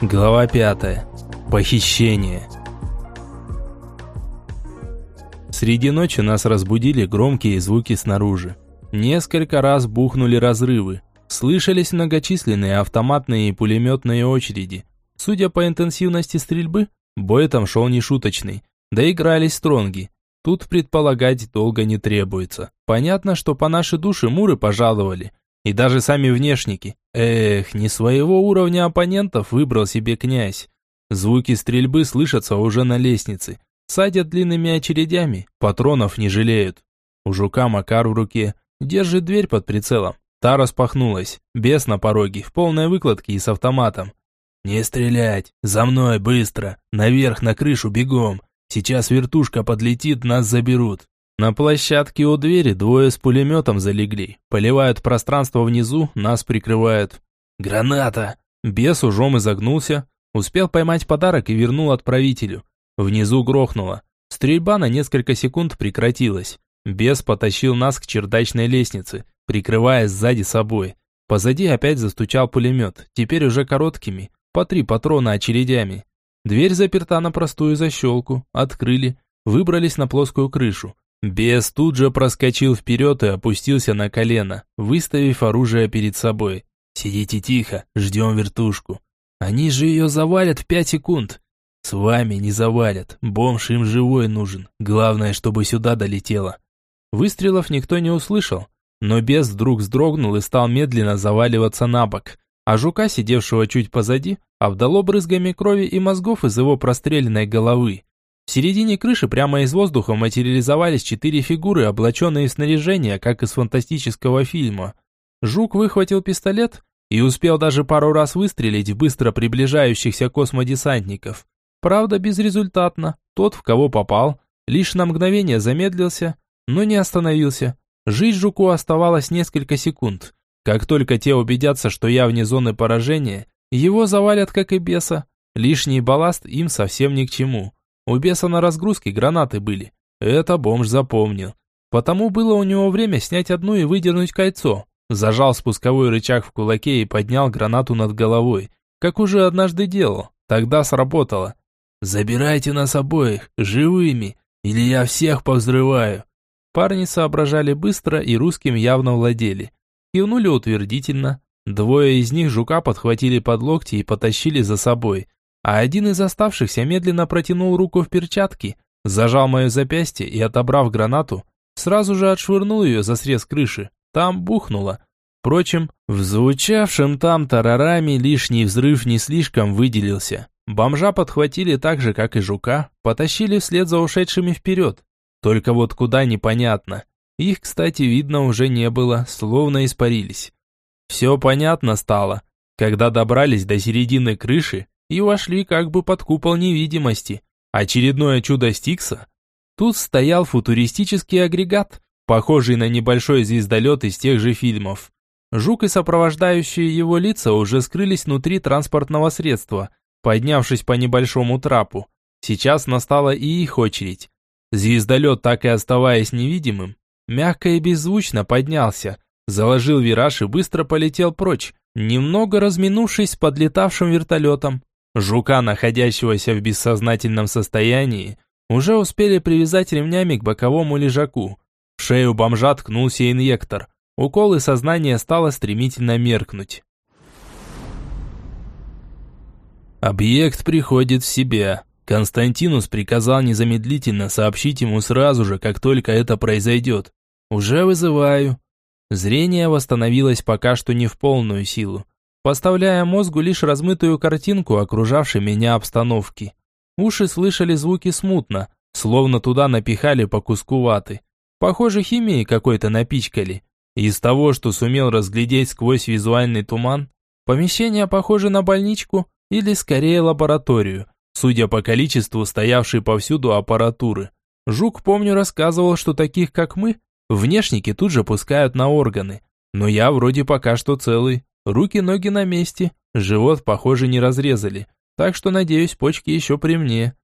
Глава 5. Похищение. Среди ночи нас разбудили громкие звуки снаружи. Несколько раз бухнули разрывы. Слышались многочисленные автоматные и пулеметные очереди. Судя по интенсивности стрельбы, бой там шел нешуточный. Доигрались стронги. Тут предполагать долго не требуется. Понятно, что по нашей душе муры пожаловали. И даже сами внешники. Эх, не своего уровня оппонентов выбрал себе князь. Звуки стрельбы слышатся уже на лестнице. Садят длинными очередями, патронов не жалеют. У жука Макар в руке, держит дверь под прицелом. Та распахнулась, бес на пороге, в полной выкладке и с автоматом. «Не стрелять! За мной, быстро! Наверх, на крышу, бегом! Сейчас вертушка подлетит, нас заберут!» На площадке у двери двое с пулеметом залегли. Поливают пространство внизу, нас прикрывают. «Граната!» Бес ужом изогнулся, успел поймать подарок и вернул отправителю. Внизу грохнуло. Стрельба на несколько секунд прекратилась. Бес потащил нас к чердачной лестнице, прикрывая сзади собой. Позади опять застучал пулемет, теперь уже короткими, по три патрона очередями. Дверь заперта на простую защелку, открыли, выбрались на плоскую крышу. Бес тут же проскочил вперед и опустился на колено, выставив оружие перед собой. «Сидите тихо, ждем вертушку. Они же ее завалят в пять секунд. С вами не завалят, бомж им живой нужен. Главное, чтобы сюда долетело». Выстрелов никто не услышал, но бес вдруг вздрогнул и стал медленно заваливаться на бок, а жука, сидевшего чуть позади, обдало брызгами крови и мозгов из его простреленной головы. В середине крыши прямо из воздуха материализовались четыре фигуры, облаченные в снаряжение, как из фантастического фильма. Жук выхватил пистолет и успел даже пару раз выстрелить в быстро приближающихся космодесантников. Правда, безрезультатно. Тот, в кого попал, лишь на мгновение замедлился, но не остановился. Жить жуку оставалось несколько секунд. Как только те убедятся, что я вне зоны поражения, его завалят как и беса. Лишний балласт им совсем ни к чему. У беса на разгрузке гранаты были. Это бомж запомнил. Потому было у него время снять одну и выдернуть кольцо. Зажал спусковой рычаг в кулаке и поднял гранату над головой, как уже однажды делал. Тогда сработало. «Забирайте нас обоих, живыми, или я всех повзрываю». Парни соображали быстро и русским явно владели. Кивнули утвердительно. Двое из них жука подхватили под локти и потащили за собой а один из оставшихся медленно протянул руку в перчатки, зажал мое запястье и, отобрав гранату, сразу же отшвырнул ее за срез крыши. Там бухнуло. Впрочем, в звучавшем там тарарами лишний взрыв не слишком выделился. Бомжа подхватили так же, как и жука, потащили вслед за ушедшими вперед. Только вот куда непонятно. Их, кстати, видно уже не было, словно испарились. Все понятно стало, когда добрались до середины крыши и вошли как бы под купол невидимости. Очередное чудо Стикса. Тут стоял футуристический агрегат, похожий на небольшой звездолет из тех же фильмов. Жук и сопровождающие его лица уже скрылись внутри транспортного средства, поднявшись по небольшому трапу. Сейчас настала и их очередь. Звездолет, так и оставаясь невидимым, мягко и беззвучно поднялся, заложил вираж и быстро полетел прочь, немного разминувшись с подлетавшим вертолетом. Жука, находящегося в бессознательном состоянии, уже успели привязать ремнями к боковому лежаку. В шею бомжа ткнулся инъектор. Укол и сознание стало стремительно меркнуть. Объект приходит в себя. Константинус приказал незамедлительно сообщить ему сразу же, как только это произойдет. Уже вызываю. Зрение восстановилось пока что не в полную силу поставляя мозгу лишь размытую картинку окружавшей меня обстановки. Уши слышали звуки смутно, словно туда напихали по куску ваты. Похоже, химией какой-то напичкали. Из того, что сумел разглядеть сквозь визуальный туман, помещение похоже на больничку или скорее лабораторию, судя по количеству стоявшей повсюду аппаратуры. Жук, помню, рассказывал, что таких, как мы, внешники тут же пускают на органы. Но я вроде пока что целый. Руки-ноги на месте, живот, похоже, не разрезали, так что, надеюсь, почки еще при мне.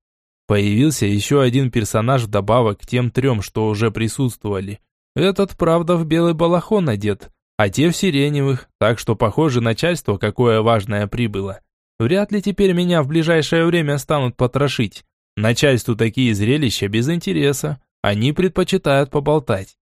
Появился еще один персонаж вдобавок к тем трем, что уже присутствовали. Этот, правда, в белый балахон одет, а те в сиреневых, так что, похоже, начальство какое важное прибыло. Вряд ли теперь меня в ближайшее время станут потрошить. Начальству такие зрелища без интереса, они предпочитают поболтать.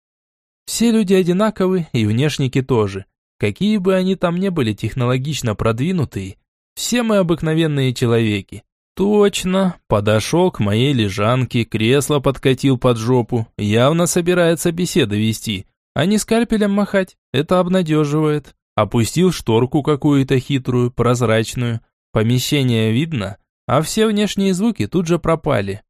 Все люди одинаковы, и внешники тоже. Какие бы они там ни были технологично продвинутые, все мы обыкновенные человеки. Точно, подошел к моей лежанке, кресло подкатил под жопу, явно собирается беседы вести, а не скальпелем махать, это обнадеживает. Опустил шторку какую-то хитрую, прозрачную, помещение видно, а все внешние звуки тут же пропали.